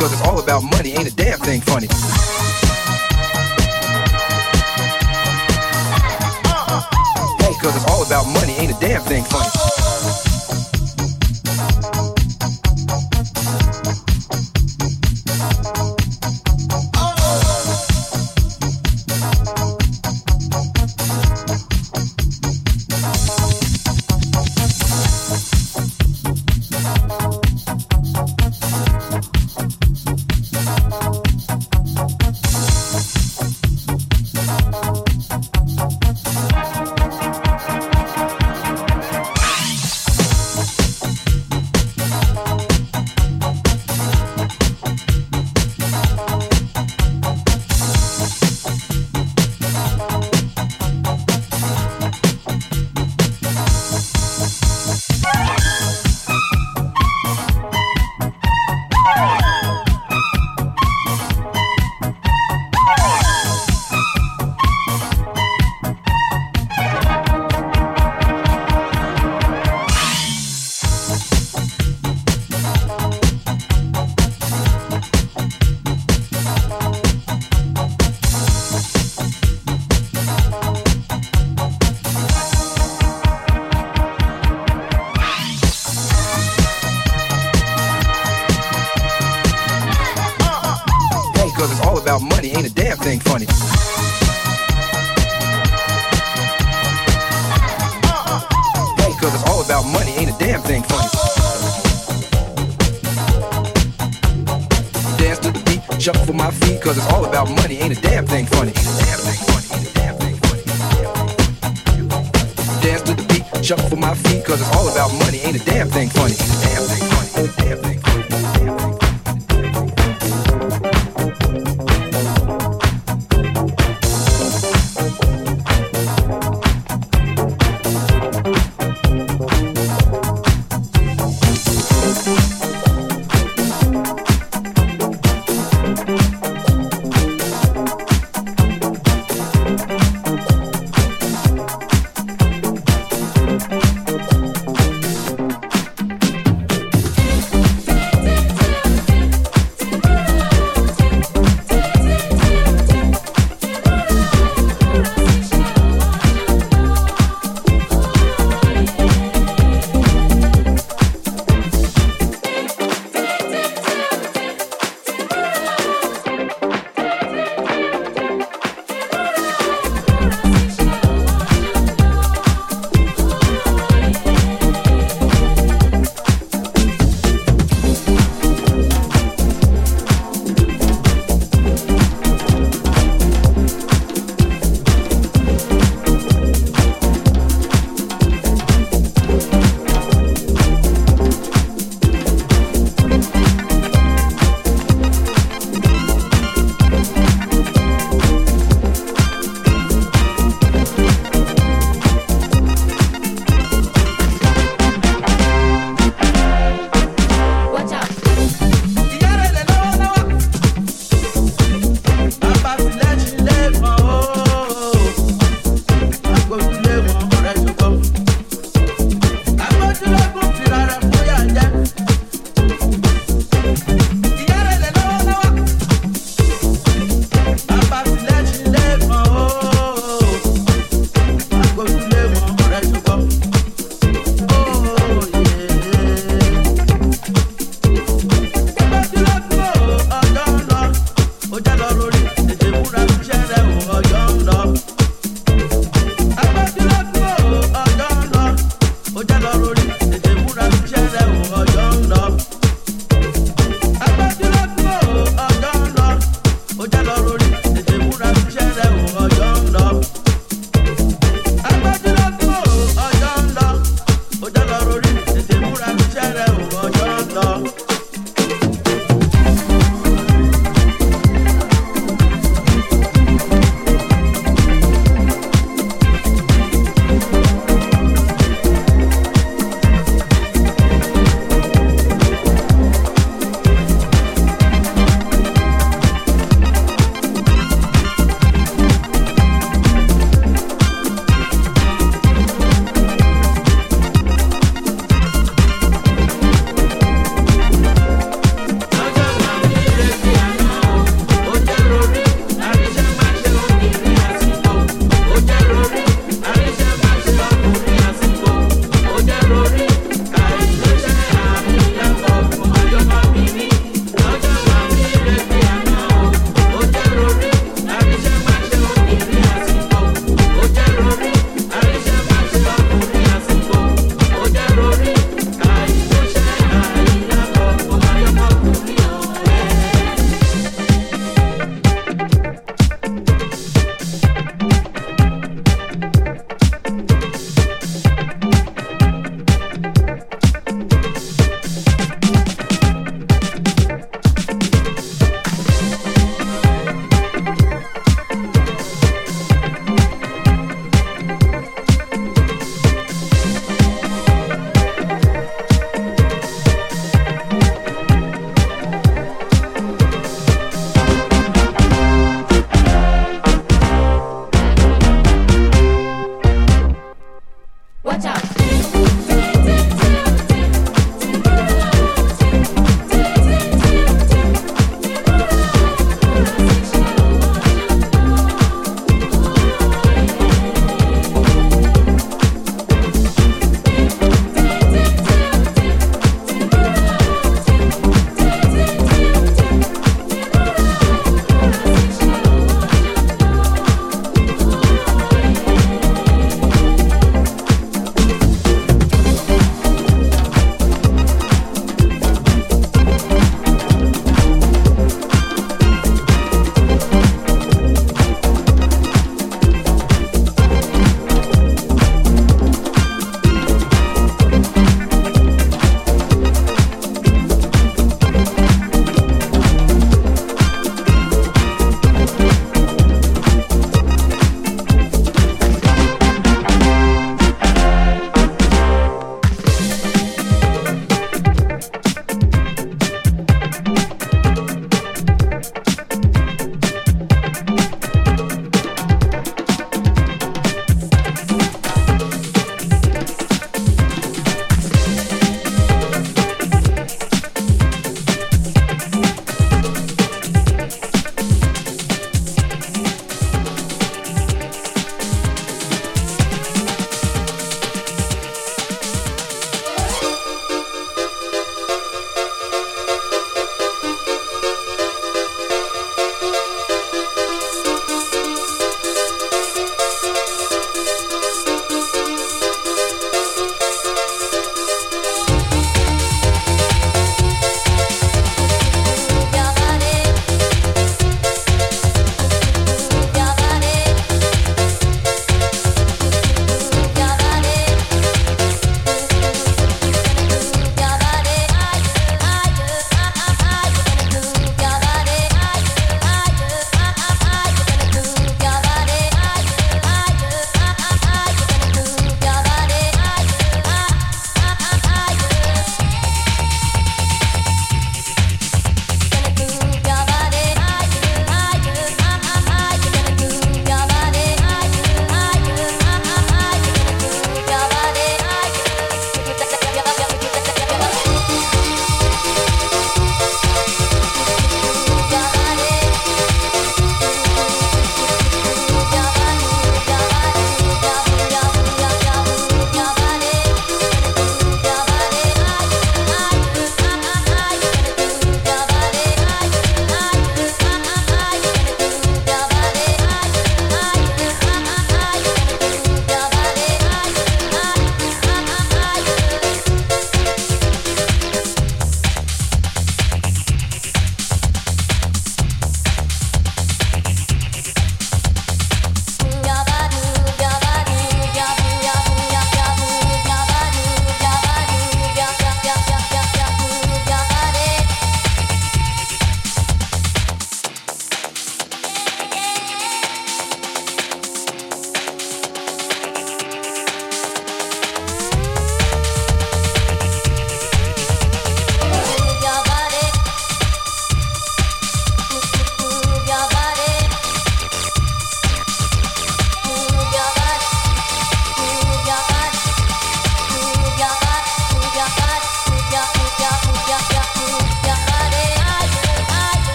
Cause it's all about money, ain't a damn thing funny. Hey, cause it's all about money, ain't a damn thing funny.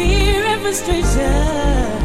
Fear and frustration.